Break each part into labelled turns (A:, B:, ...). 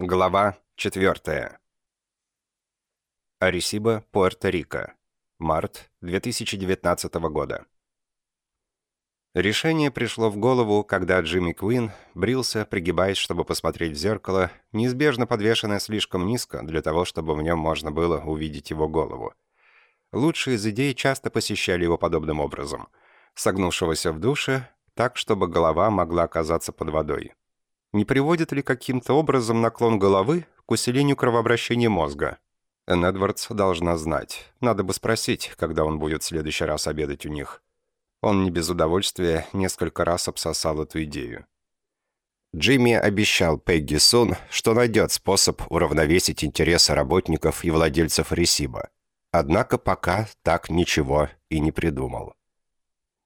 A: Глава 4. Аресиба, Пуэрто-Рико. Март 2019 года. Решение пришло в голову, когда Джимми Куин брился, пригибаясь, чтобы посмотреть в зеркало, неизбежно подвешенное слишком низко для того, чтобы в нем можно было увидеть его голову. Лучшие из идей часто посещали его подобным образом. Согнувшегося в душе, так, чтобы голова могла оказаться под водой. Не приводит ли каким-то образом наклон головы к усилению кровообращения мозга? Энн Эдвардс должна знать. Надо бы спросить, когда он будет в следующий раз обедать у них. Он не без удовольствия несколько раз обсосал эту идею. Джимми обещал Пегги Сун, что найдет способ уравновесить интересы работников и владельцев Ресиба. Однако пока так ничего и не придумал.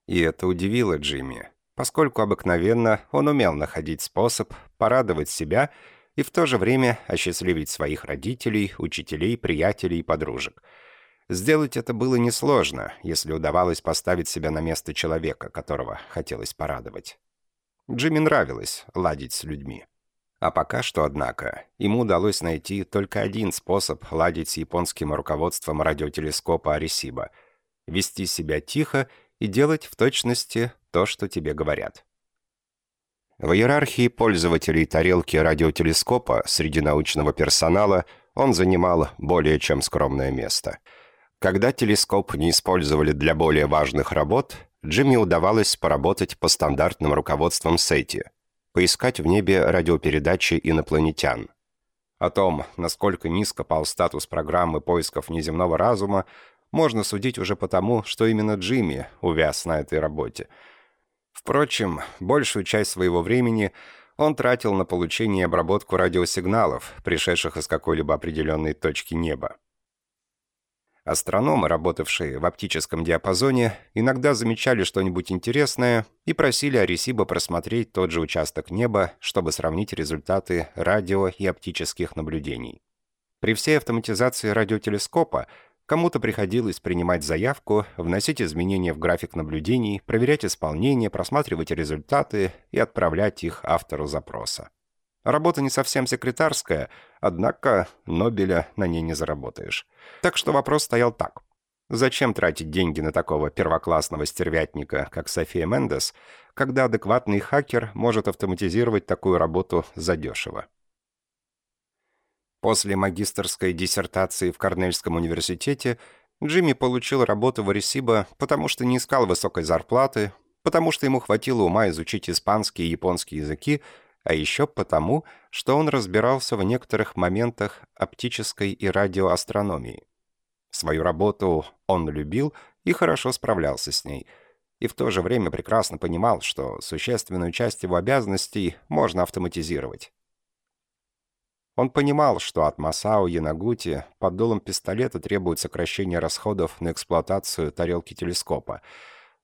A: И это удивило Джимми поскольку обыкновенно он умел находить способ порадовать себя и в то же время осчастливить своих родителей, учителей, приятелей и подружек. Сделать это было несложно, если удавалось поставить себя на место человека, которого хотелось порадовать. Джимми нравилось ладить с людьми. А пока что, однако, ему удалось найти только один способ ладить с японским руководством радиотелескопа Аресиба — вести себя тихо и делать в точности то, что тебе говорят. В иерархии пользователей тарелки радиотелескопа среди научного персонала он занимал более чем скромное место. Когда телескоп не использовали для более важных работ, Джимми удавалось поработать по стандартным руководствам SETI, поискать в небе радиопередачи инопланетян. О том, насколько низко пал статус программы поисков неземного разума, можно судить уже потому, что именно Джимми увяз на этой работе – Впрочем, большую часть своего времени он тратил на получение и обработку радиосигналов, пришедших из какой-либо определенной точки неба. Астрономы, работавшие в оптическом диапазоне, иногда замечали что-нибудь интересное и просили Аресиба просмотреть тот же участок неба, чтобы сравнить результаты радио и оптических наблюдений. При всей автоматизации радиотелескопа Кому-то приходилось принимать заявку, вносить изменения в график наблюдений, проверять исполнение, просматривать результаты и отправлять их автору запроса. Работа не совсем секретарская, однако Нобеля на ней не заработаешь. Так что вопрос стоял так. Зачем тратить деньги на такого первоклассного стервятника, как София Мендес, когда адекватный хакер может автоматизировать такую работу задешево? После магистрской диссертации в Корнельском университете Джимми получил работу в Аресибо, потому что не искал высокой зарплаты, потому что ему хватило ума изучить испанский и японский языки, а еще потому, что он разбирался в некоторых моментах оптической и радиоастрономии. Свою работу он любил и хорошо справлялся с ней, и в то же время прекрасно понимал, что существенную часть его обязанностей можно автоматизировать. Он понимал, что от Масао Янагути под дулом пистолета требует сокращения расходов на эксплуатацию тарелки телескопа,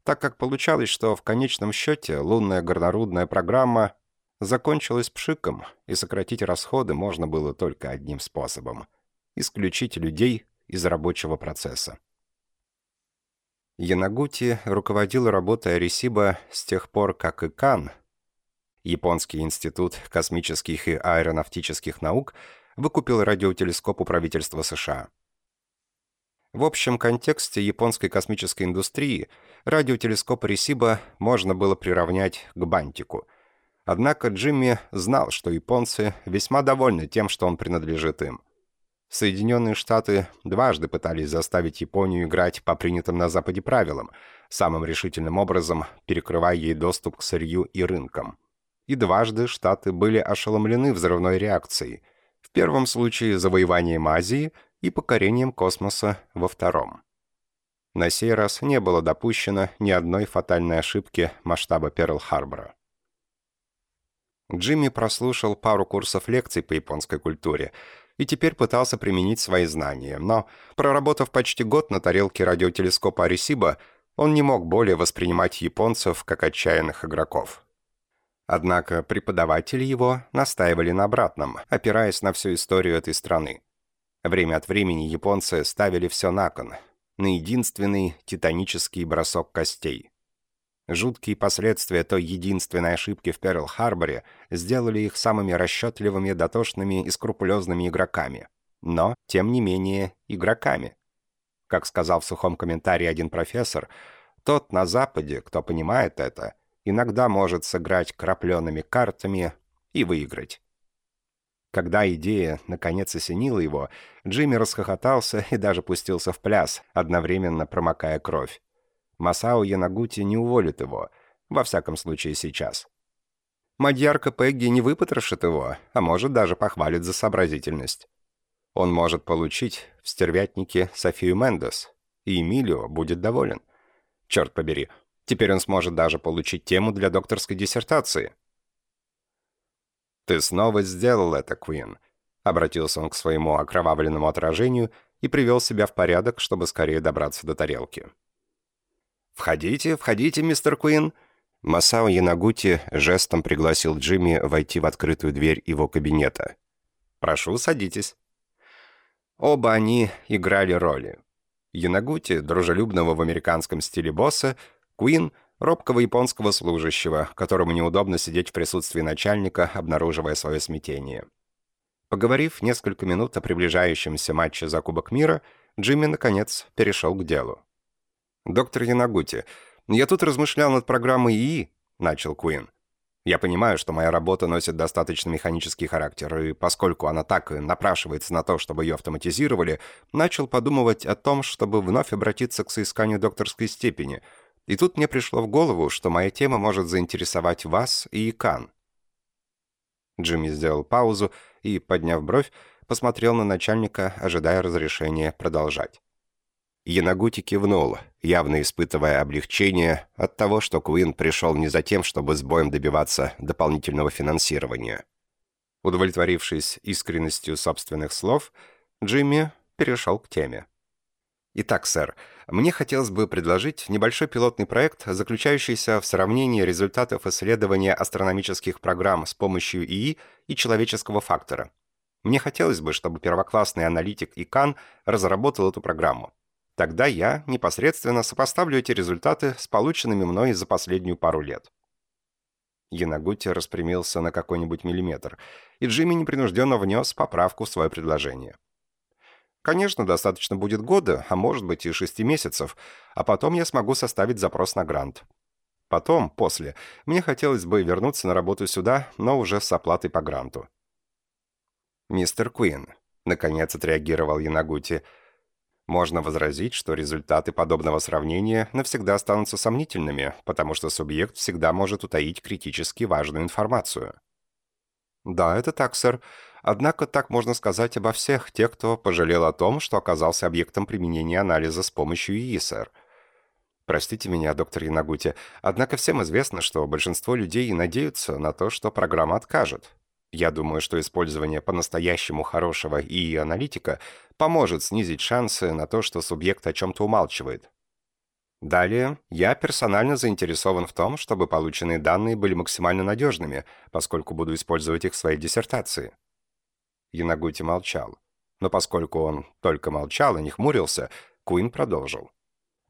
A: так как получалось, что в конечном счете лунная горнорудная программа закончилась пшиком, и сократить расходы можно было только одним способом – исключить людей из рабочего процесса. Янагути руководил работой Арисиба с тех пор, как и Кан – Японский институт космических и аэронавтических наук выкупил радиотелескоп у правительства США. В общем контексте японской космической индустрии радиотелескоп Ресиба можно было приравнять к бантику. Однако Джимми знал, что японцы весьма довольны тем, что он принадлежит им. Соединенные Штаты дважды пытались заставить Японию играть по принятым на Западе правилам, самым решительным образом перекрывая ей доступ к сырью и рынкам и дважды Штаты были ошеломлены взрывной реакцией. В первом случае завоеванием Азии и покорением космоса во втором. На сей раз не было допущено ни одной фатальной ошибки масштаба Перл-Харбора. Джимми прослушал пару курсов лекций по японской культуре и теперь пытался применить свои знания, но, проработав почти год на тарелке радиотелескопа Аресиба, он не мог более воспринимать японцев как отчаянных игроков. Однако преподаватели его настаивали на обратном, опираясь на всю историю этой страны. Время от времени японцы ставили все на кон, на единственный титанический бросок костей. Жуткие последствия той единственной ошибки в Перл-Харборе сделали их самыми расчетливыми, дотошными и скрупулезными игроками. Но, тем не менее, игроками. Как сказал в сухом комментарии один профессор, тот на Западе, кто понимает это, иногда может сыграть крапленными картами и выиграть. Когда идея наконец осенила его, Джимми расхохотался и даже пустился в пляс, одновременно промокая кровь. Масао Янагути не уволит его, во всяком случае сейчас. Мадьярка Пегги не выпотрошит его, а может даже похвалит за сообразительность. Он может получить в стервятнике Софию Мендес, и Эмилио будет доволен. Черт побери, теперь он сможет даже получить тему для докторской диссертации. «Ты снова сделал это, Куин», — обратился он к своему окровавленному отражению и привел себя в порядок, чтобы скорее добраться до тарелки. «Входите, входите, мистер Куин!» Масао Янагути жестом пригласил Джимми войти в открытую дверь его кабинета. «Прошу, садитесь». Оба они играли роли. Янагути, дружелюбного в американском стиле босса, Куин — робкого японского служащего, которому неудобно сидеть в присутствии начальника, обнаруживая свое смятение. Поговорив несколько минут о приближающемся матче за Кубок мира, Джимми, наконец, перешел к делу. «Доктор Янагути, я тут размышлял над программой ИИ», — начал Куин. «Я понимаю, что моя работа носит достаточно механический характер, и поскольку она так и напрашивается на то, чтобы ее автоматизировали, начал подумывать о том, чтобы вновь обратиться к соисканию докторской степени. И тут мне пришло в голову, что моя тема может заинтересовать вас и Икан». Джимми сделал паузу и, подняв бровь, посмотрел на начальника, ожидая разрешения продолжать. Янагути кивнул, явно испытывая облегчение от того, что Куин пришел не за тем, чтобы с боем добиваться дополнительного финансирования. Удовлетворившись искренностью собственных слов, Джимми перешел к теме. «Итак, сэр, мне хотелось бы предложить небольшой пилотный проект, заключающийся в сравнении результатов исследования астрономических программ с помощью ИИ и человеческого фактора. Мне хотелось бы, чтобы первоклассный аналитик ИКАН разработал эту программу. Тогда я непосредственно сопоставлю эти результаты с полученными мной за последнюю пару лет. Янагути распрямился на какой-нибудь миллиметр, и Джимми непринужденно внес поправку в свое предложение. Конечно, достаточно будет года, а может быть и шести месяцев, а потом я смогу составить запрос на грант. Потом, после, мне хотелось бы вернуться на работу сюда, но уже с оплатой по гранту. «Мистер Куин», — наконец отреагировал Янагути, — можно возразить, что результаты подобного сравнения навсегда останутся сомнительными, потому что субъект всегда может утаить критически важную информацию. Да, это так, сэр. Однако так можно сказать обо всех тех, кто пожалел о том, что оказался объектом применения анализа с помощью ИИ, сэр. Простите меня, доктор Янагути, однако всем известно, что большинство людей надеются на то, что программа откажет. Я думаю, что использование по-настоящему хорошего ИИ-аналитика поможет снизить шансы на то, что субъект о чем-то умалчивает. Далее, я персонально заинтересован в том, чтобы полученные данные были максимально надежными, поскольку буду использовать их в своей диссертации. Янагути молчал. Но поскольку он только молчал и не хмурился, Куин продолжил.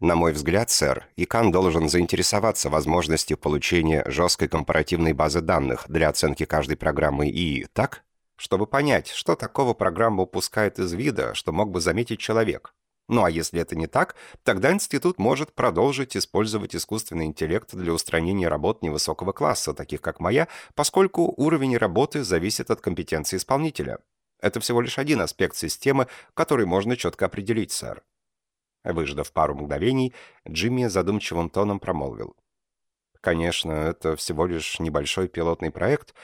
A: На мой взгляд, сэр, ИКАН должен заинтересоваться возможностью получения жесткой компаративной базы данных для оценки каждой программы ИИ, так? Чтобы понять, что такого программа упускает из вида, что мог бы заметить человек. Ну а если это не так, тогда институт может продолжить использовать искусственный интеллект для устранения работ невысокого класса, таких как моя, поскольку уровень работы зависит от компетенции исполнителя. Это всего лишь один аспект системы, который можно четко определить, сэр. Выждав пару мгновений, Джимми задумчивым тоном промолвил. «Конечно, это всего лишь небольшой пилотный проект.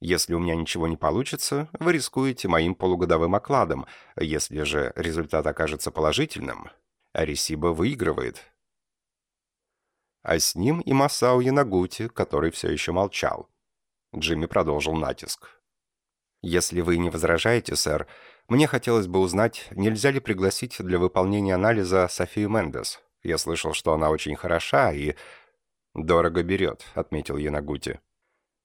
A: Если у меня ничего не получится, вы рискуете моим полугодовым окладом. Если же результат окажется положительным, Арисиба выигрывает». А с ним и Масао Янагути, который все еще молчал. Джимми продолжил натиск. «Если вы не возражаете, сэр, мне хотелось бы узнать, нельзя ли пригласить для выполнения анализа Софию Мендес. Я слышал, что она очень хороша и... «Дорого берет», — отметил Янагути.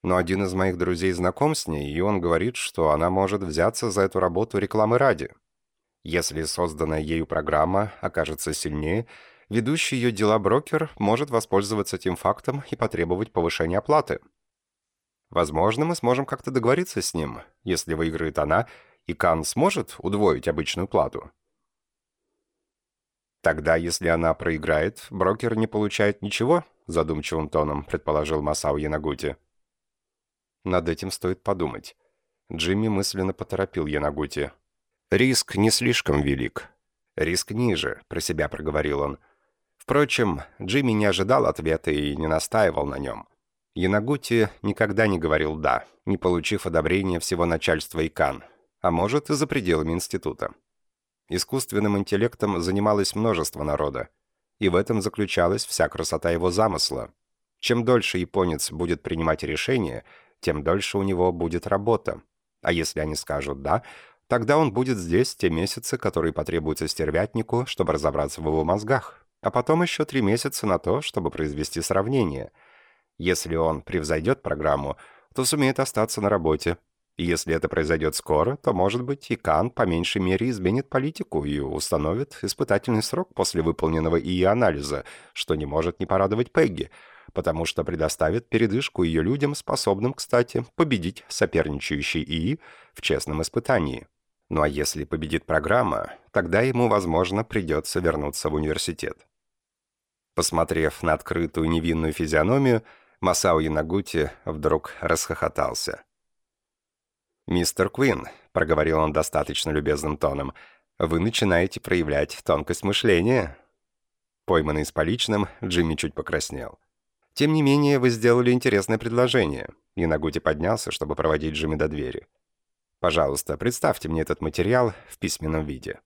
A: «Но один из моих друзей знаком с ней, и он говорит, что она может взяться за эту работу рекламы ради. Если созданная ею программа окажется сильнее, ведущий ее дела брокер может воспользоваться этим фактом и потребовать повышения оплаты. Возможно, мы сможем как-то договориться с ним. Если выиграет она, и Кан сможет удвоить обычную плату. Тогда, если она проиграет, брокер не получает ничего, задумчивым тоном предположил Масао Янагути. Над этим стоит подумать. Джимми мысленно поторопил Янагути. Риск не слишком велик. Риск ниже, про себя проговорил он. Впрочем, Джимми не ожидал ответа и не настаивал на нем. Янагути никогда не говорил «да», не получив одобрения всего начальства ИКАН, а может и за пределами института. Искусственным интеллектом занималось множество народа, и в этом заключалась вся красота его замысла. Чем дольше японец будет принимать решения, тем дольше у него будет работа. А если они скажут «да», тогда он будет здесь те месяцы, которые потребуются стервятнику, чтобы разобраться в его мозгах, а потом еще три месяца на то, чтобы произвести сравнение – если он превзойдет программу, то сумеет остаться на работе. И если это произойдет скоро, то, может быть, и Кан по меньшей мере изменит политику и установит испытательный срок после выполненного ИИ-анализа, что не может не порадовать Пегги, потому что предоставит передышку ее людям, способным, кстати, победить соперничающий ИИ в честном испытании. Ну а если победит программа, тогда ему, возможно, придется вернуться в университет. Посмотрев на открытую невинную физиономию, Масао Янагути вдруг расхохотался. «Мистер Куин», — проговорил он достаточно любезным тоном, — «вы начинаете проявлять тонкость мышления». Пойманный с поличным, Джимми чуть покраснел. «Тем не менее, вы сделали интересное предложение». Янагути поднялся, чтобы проводить Джимми до двери. «Пожалуйста, представьте мне этот материал в письменном виде».